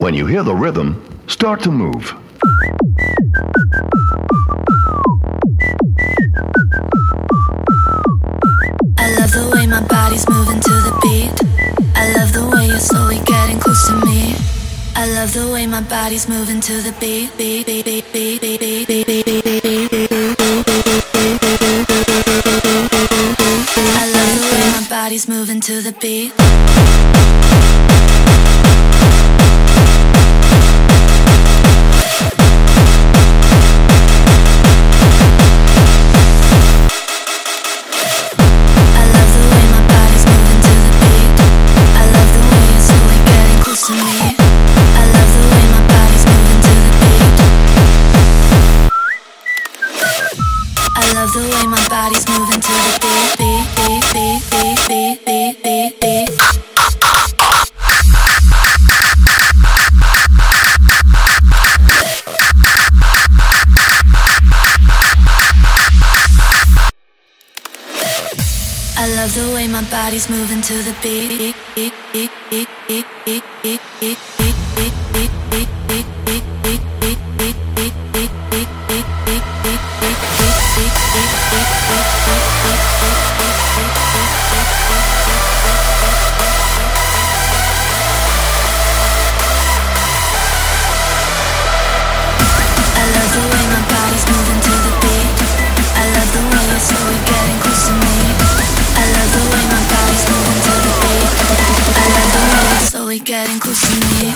When you hear the rhythm, start to move. I love the way my body's moving to the beat. I love the way you're slowly getting close to me. I love the way my body's moving to the beat. beat, beat, beat, beat, beat, beat, beat, beat, beat. I love the way my body's moving to the beat. The way my body's moving to the beat, beat, beat, beat, beat, beat, beat, beat, beat. I love the way my body's moving to the beat. beat, beat, beat, beat, beat, beat, beat, beat, beat, getting close to me.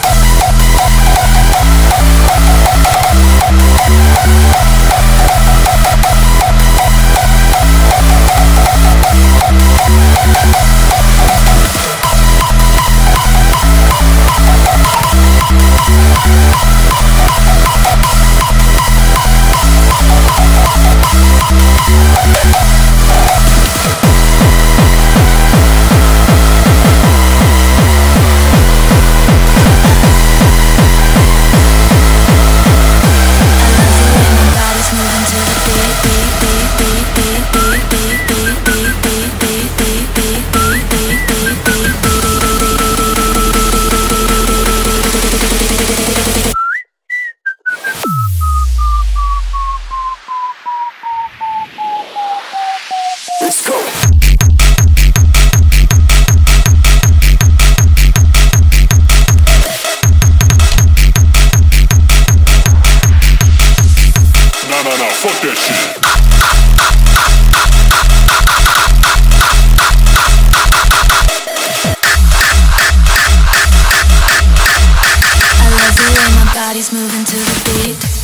Fuck that shit. Body's moving to the beat.